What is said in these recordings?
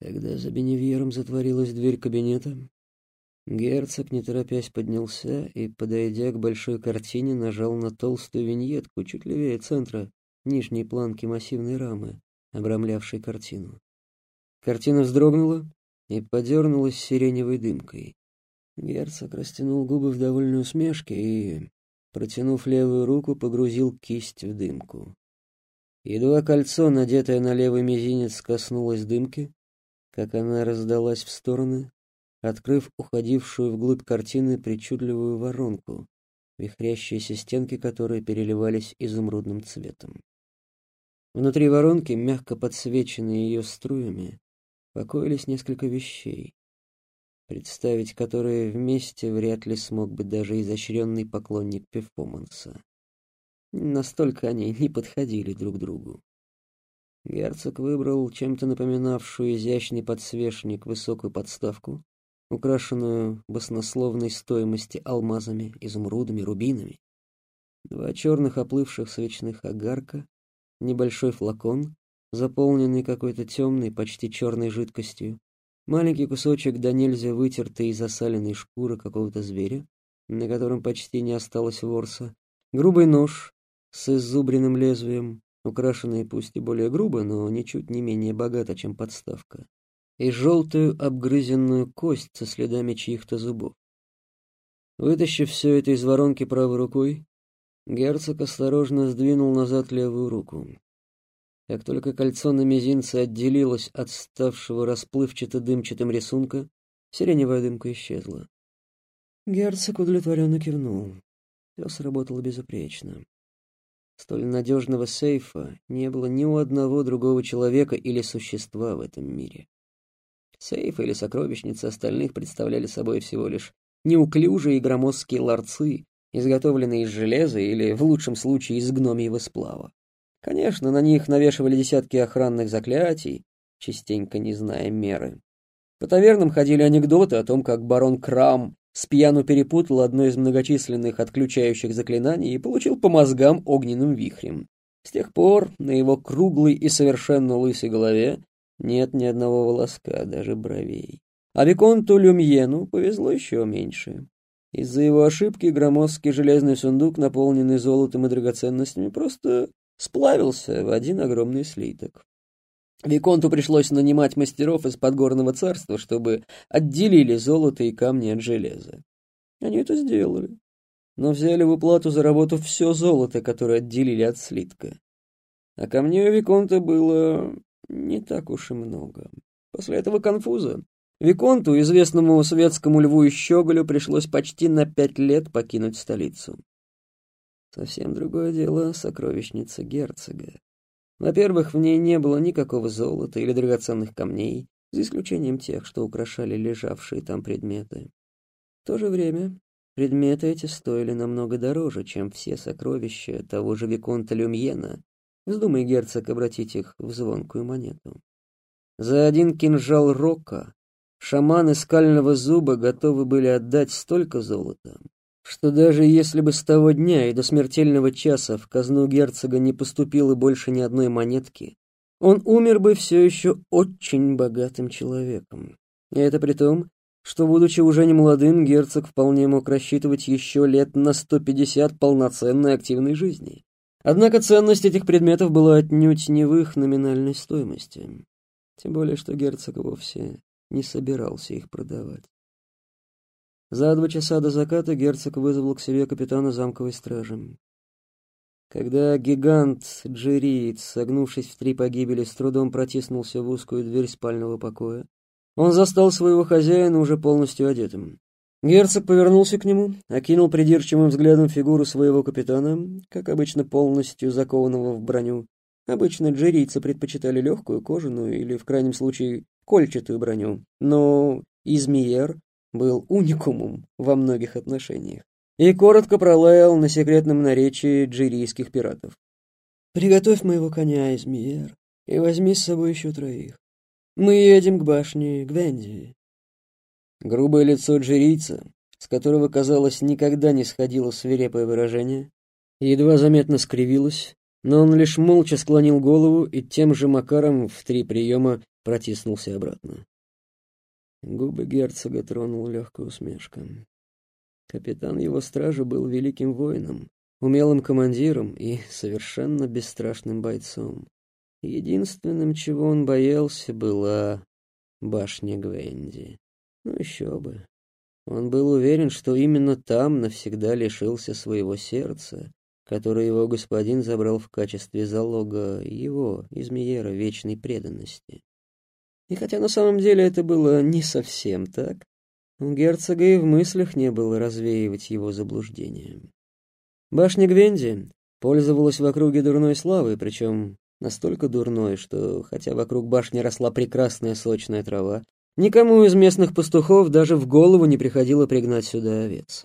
Когда за Беневьером затворилась дверь кабинета, герцог, не торопясь, поднялся и, подойдя к большой картине, нажал на толстую виньетку чуть левее центра нижней планки массивной рамы, обрамлявшей картину. Картина вздрогнула и подернулась сиреневой дымкой. Герцог растянул губы в довольной усмешке и, протянув левую руку, погрузил кисть в дымку. Едва кольцо, надетое на левый мизинец, коснулось дымки, как она раздалась в стороны, открыв уходившую вглубь картины причудливую воронку, вихрящиеся стенки которой переливались изумрудным цветом. Внутри воронки, мягко подсвеченные ее струями, покоились несколько вещей, представить которые вместе вряд ли смог бы даже изощренный поклонник перформанса. Настолько они не подходили друг другу. Герцог выбрал чем-то напоминавшую изящный подсвечник высокую подставку, украшенную баснословной стоимости алмазами, изумрудами, рубинами. Два черных оплывших свечных огарка, небольшой флакон, заполненный какой-то темной, почти черной жидкостью, маленький кусочек до нельзя вытертой и засаленной шкуры какого-то зверя, на котором почти не осталось ворса, грубый нож с иззубренным лезвием, украшенный пусть и более грубо, но ничуть не менее богато, чем подставка, и желтую обгрызенную кость со следами чьих-то зубов. Вытащив все это из воронки правой рукой, герцог осторожно сдвинул назад левую руку. Как только кольцо на мизинце отделилось от ставшего расплывчато-дымчатым рисунка, сиреневая дымка исчезла. Герцог удовлетворенно кивнул. Все сработало безупречно. Столь надежного сейфа не было ни у одного другого человека или существа в этом мире. Сейф или сокровищница остальных представляли собой всего лишь неуклюжие и громоздкие ларцы, изготовленные из железа или, в лучшем случае, из гномьего сплава. Конечно, на них навешивали десятки охранных заклятий, частенько не зная меры. По тавернам ходили анекдоты о том, как барон Крам с пьяну перепутал одно из многочисленных отключающих заклинаний и получил по мозгам огненным вихрем. С тех пор на его круглой и совершенно лысой голове нет ни одного волоска, даже бровей. А Виконту Люмьену повезло еще меньше. Из-за его ошибки громоздкий железный сундук, наполненный золотом и драгоценностями, просто сплавился в один огромный слиток. Виконту пришлось нанимать мастеров из подгорного царства, чтобы отделили золото и камни от железа. Они это сделали, но взяли в уплату за работу все золото, которое отделили от слитка. А камней у Виконта было не так уж и много. После этого конфуза Виконту, известному светскому льву и щеголю, пришлось почти на пять лет покинуть столицу. Совсем другое дело сокровищница герцога. Во-первых, в ней не было никакого золота или драгоценных камней, за исключением тех, что украшали лежавшие там предметы. В то же время предметы эти стоили намного дороже, чем все сокровища того же Виконта Люмьена, вздумай герцог обратить их в звонкую монету. За один кинжал рока шаманы скального зуба готовы были отдать столько золота, что даже если бы с того дня и до смертельного часа в казну герцога не поступило больше ни одной монетки, он умер бы все еще очень богатым человеком. И это при том, что, будучи уже не молодым, герцог вполне мог рассчитывать еще лет на 150 полноценной активной жизни. Однако ценность этих предметов была отнюдь не в их номинальной стоимости. Тем более, что герцог вовсе не собирался их продавать. За два часа до заката герцог вызвал к себе капитана замковой стражи. Когда гигант Джериец, согнувшись в три погибели, с трудом протиснулся в узкую дверь спального покоя, он застал своего хозяина уже полностью одетым. Герцог повернулся к нему, окинул придирчивым взглядом фигуру своего капитана, как обычно полностью закованного в броню. Обычно джерийцы предпочитали легкую, кожаную или, в крайнем случае, кольчатую броню, но Измиер был уникумом во многих отношениях и коротко пролаял на секретном наречии джирийских пиратов. «Приготовь моего коня, Измиер, и возьми с собой еще троих. Мы едем к башне Гвенди». Грубое лицо джирийца, с которого, казалось, никогда не сходило свирепое выражение, едва заметно скривилось, но он лишь молча склонил голову и тем же макаром в три приема протиснулся обратно. Губы герцога тронул легкая усмешка. Капитан его стражи был великим воином, умелым командиром и совершенно бесстрашным бойцом. Единственным, чего он боялся, была башня Гвенди. Ну еще бы. Он был уверен, что именно там навсегда лишился своего сердца, которое его господин забрал в качестве залога его, Измеера, вечной преданности. И хотя на самом деле это было не совсем так, у герцога и в мыслях не было развеивать его заблуждение. Башня Гвенди пользовалась в округе дурной славой, причем настолько дурной, что, хотя вокруг башни росла прекрасная сочная трава, никому из местных пастухов даже в голову не приходило пригнать сюда овец.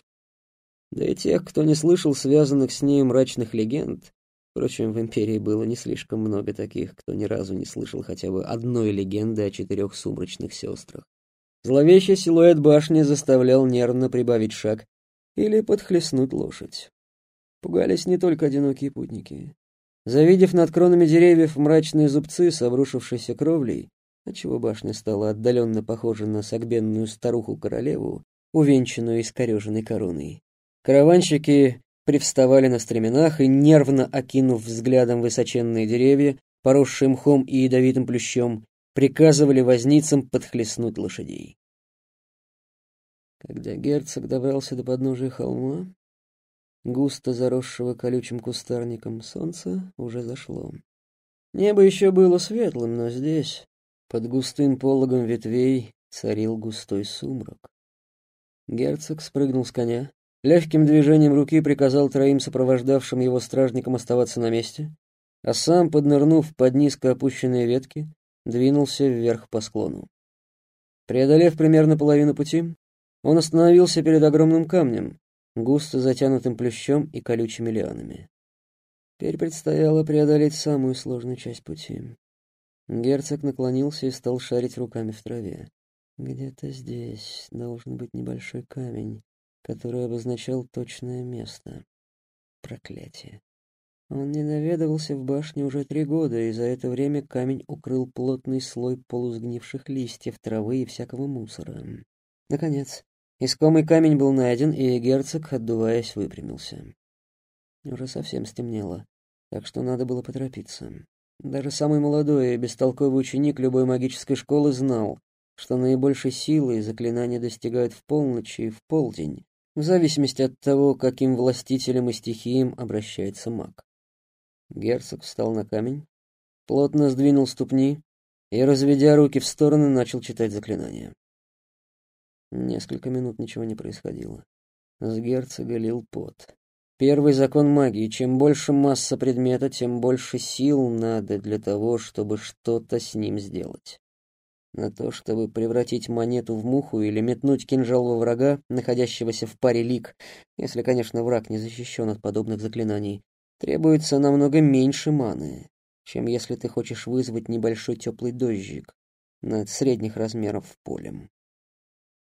Да и тех, кто не слышал связанных с ней мрачных легенд, Впрочем, в Империи было не слишком много таких, кто ни разу не слышал хотя бы одной легенды о четырех сумрачных сестрах. Зловещий силуэт башни заставлял нервно прибавить шаг или подхлестнуть лошадь. Пугались не только одинокие путники. Завидев над кронами деревьев мрачные зубцы с обрушившейся кровлей, отчего башня стала отдаленно похожа на согбенную старуху-королеву, увенчанную искореженной короной, караванщики привставали на стременах и, нервно окинув взглядом высоченные деревья, поросшие мхом и ядовитым плющом, приказывали возницам подхлестнуть лошадей. Когда герцог добрался до подножия холма, густо заросшего колючим кустарником, солнце уже зашло. Небо еще было светлым, но здесь, под густым пологом ветвей, царил густой сумрак. Герцог спрыгнул с коня, Легким движением руки приказал троим сопровождавшим его стражникам оставаться на месте, а сам, поднырнув под низко опущенные ветки, двинулся вверх по склону. Преодолев примерно половину пути, он остановился перед огромным камнем, густо затянутым плющом и колючими лианами. Теперь предстояло преодолеть самую сложную часть пути. Герцог наклонился и стал шарить руками в траве. Где-то здесь должен быть небольшой камень, который обозначал точное место. Проклятие. Он не наведывался в башне уже три года, и за это время камень укрыл плотный слой полусгнивших листьев, травы и всякого мусора. Наконец, искомый камень был найден, и герцог, отдуваясь, выпрямился. Уже совсем стемнело, так что надо было поторопиться. Даже самый молодой и бестолковый ученик любой магической школы знал, что наибольшей силы заклинания достигают в полночь и в полдень, в зависимости от того, каким властителем и стихиям обращается маг. Герцог встал на камень, плотно сдвинул ступни и, разведя руки в стороны, начал читать заклинание. Несколько минут ничего не происходило. С герцога лил пот. Первый закон магии. Чем больше масса предмета, тем больше сил надо для того, чтобы что-то с ним сделать. На то, чтобы превратить монету в муху или метнуть кинжал во врага, находящегося в паре лик, если, конечно, враг не защищен от подобных заклинаний, требуется намного меньше маны, чем если ты хочешь вызвать небольшой теплый дождик над средних размеров полем.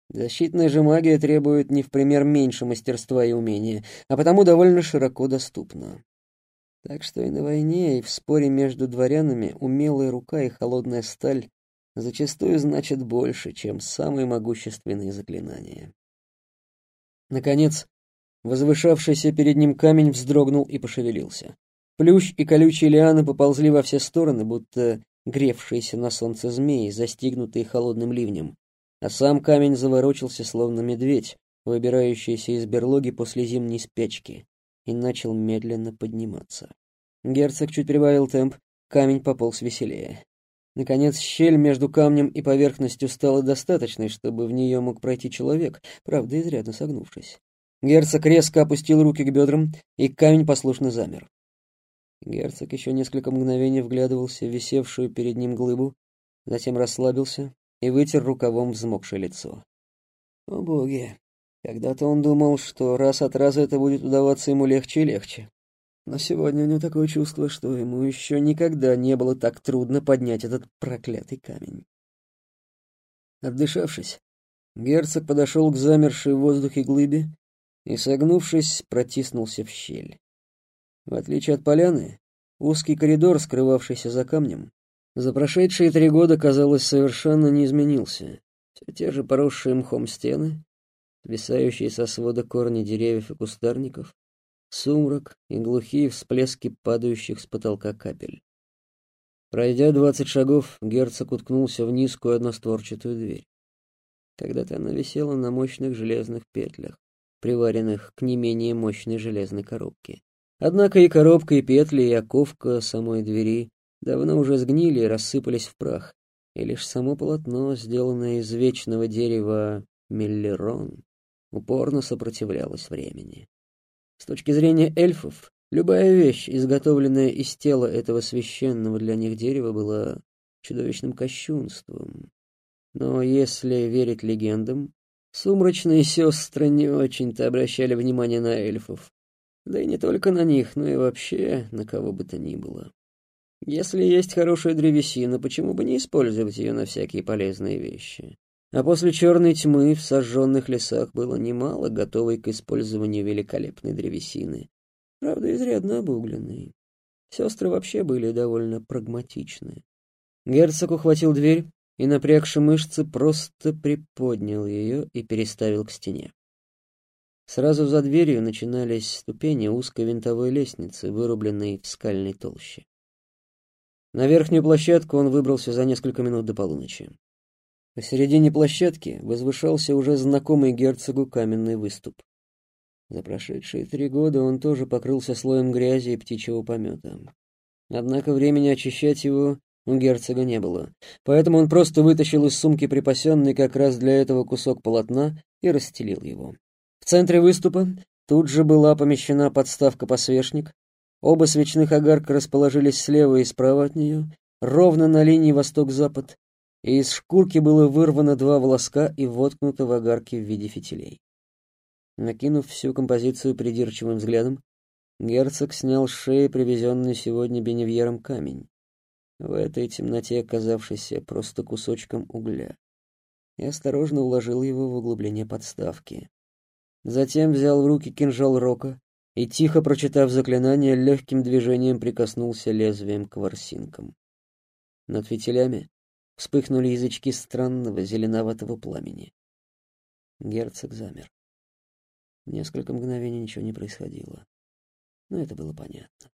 Защитная же магия требует не в пример меньше мастерства и умения, а потому довольно широко доступна. Так что и на войне, и в споре между дворянами умелая рука и холодная сталь зачастую значит больше, чем самые могущественные заклинания. Наконец, возвышавшийся перед ним камень вздрогнул и пошевелился. Плющ и колючие лианы поползли во все стороны, будто гревшиеся на солнце змеи, застигнутые холодным ливнем, а сам камень заворочился, словно медведь, выбирающийся из берлоги после зимней спячки, и начал медленно подниматься. Герцог чуть прибавил темп, камень пополз веселее. Наконец, щель между камнем и поверхностью стала достаточной, чтобы в нее мог пройти человек, правда, изрядно согнувшись. Герцог резко опустил руки к бедрам, и камень послушно замер. Герцог еще несколько мгновений вглядывался в висевшую перед ним глыбу, затем расслабился и вытер рукавом взмокшее лицо. О боги! Когда-то он думал, что раз от раза это будет удаваться ему легче и легче. Но сегодня у него такое чувство, что ему еще никогда не было так трудно поднять этот проклятый камень. Отдышавшись, герцог подошел к замершей в воздухе глыбе и, согнувшись, протиснулся в щель. В отличие от поляны, узкий коридор, скрывавшийся за камнем, За прошедшие три года, казалось, совершенно не изменился. Все те же поросшие мхом стены, свисающие со свода корни деревьев и кустарников, сумрак и глухие всплески падающих с потолка капель. Пройдя двадцать шагов, герцог уткнулся в низкую одностворчатую дверь. Когда-то она висела на мощных железных петлях, приваренных к не менее мощной железной коробке. Однако и коробка, и петли, и оковка самой двери давно уже сгнили и рассыпались в прах, и лишь само полотно, сделанное из вечного дерева миллерон, упорно сопротивлялось времени. С точки зрения эльфов, любая вещь, изготовленная из тела этого священного для них дерева, была чудовищным кощунством. Но если верить легендам, сумрачные сестры не очень-то обращали внимание на эльфов. Да и не только на них, но и вообще на кого бы то ни было. Если есть хорошая древесина, почему бы не использовать ее на всякие полезные вещи? А после черной тьмы в сожженных лесах было немало готовой к использованию великолепной древесины. Правда, изрядно обугленной. Сестры вообще были довольно прагматичны. Герцог ухватил дверь и, напрягши мышцы, просто приподнял ее и переставил к стене. Сразу за дверью начинались ступени узкой винтовой лестницы, вырубленной в скальной толще. На верхнюю площадку он выбрался за несколько минут до полуночи. Посередине площадки возвышался уже знакомый герцогу каменный выступ. За прошедшие три года он тоже покрылся слоем грязи и птичьего помета. Однако времени очищать его у герцога не было, поэтому он просто вытащил из сумки припасенный как раз для этого кусок полотна и расстелил его. В центре выступа тут же была помещена подставка-посвечник, Оба свечных огарка расположились слева и справа от нее, ровно на линии восток-запад, и из шкурки было вырвано два волоска и воткнуто в огарки в виде фитилей. Накинув всю композицию придирчивым взглядом, герцог снял с шеи привезенный сегодня Беневьером камень, в этой темноте оказавшийся просто кусочком угля, и осторожно уложил его в углубление подставки. Затем взял в руки кинжал Рока, и, тихо прочитав заклинание, легким движением прикоснулся лезвием к ворсинкам. Над фитилями вспыхнули язычки странного зеленоватого пламени. Герцог замер. Несколько мгновений ничего не происходило, но это было понятно.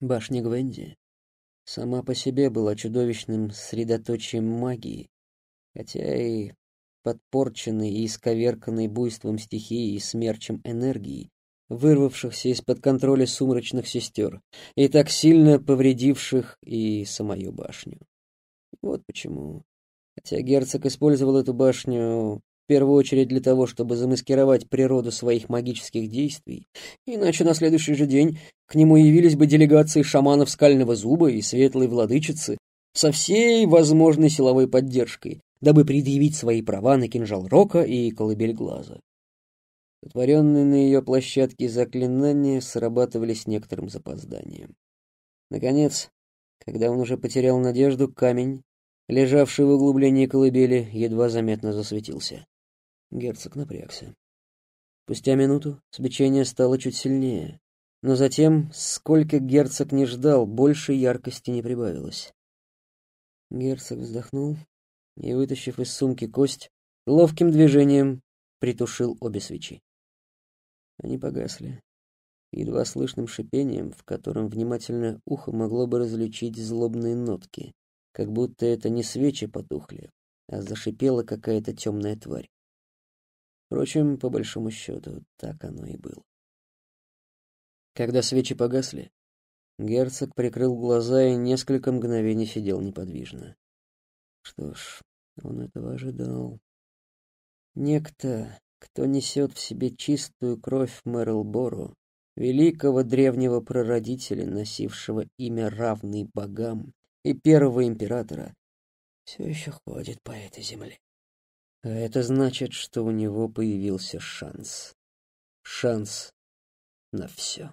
Башня Гвенди сама по себе была чудовищным средоточием магии, хотя и подпорченный и исковерканный буйством стихии и смерчем энергии, вырвавшихся из-под контроля сумрачных сестер и так сильно повредивших и самую башню. Вот почему. Хотя герцог использовал эту башню в первую очередь для того, чтобы замаскировать природу своих магических действий, иначе на следующий же день к нему явились бы делегации шаманов Скального Зуба и Светлой Владычицы со всей возможной силовой поддержкой, дабы предъявить свои права на кинжал Рока и колыбель глаза. Сотворенные на ее площадке заклинания срабатывали с некоторым запозданием. Наконец, когда он уже потерял надежду, камень, лежавший в углублении колыбели, едва заметно засветился. Герцог напрягся. Спустя минуту свечение стало чуть сильнее, но затем, сколько герцог не ждал, больше яркости не прибавилось. Герцог вздохнул и, вытащив из сумки кость, ловким движением притушил обе свечи. Они погасли, едва слышным шипением, в котором внимательное ухо могло бы различить злобные нотки, как будто это не свечи потухли, а зашипела какая-то темная тварь. Впрочем, по большому счету, так оно и было. Когда свечи погасли, герцог прикрыл глаза и несколько мгновений сидел неподвижно. Что ж, он этого ожидал. Некто, кто несет в себе чистую кровь Мерлбору, великого древнего прародителя, носившего имя равный богам, и первого императора, все еще ходит по этой земле. А это значит, что у него появился шанс. Шанс на все.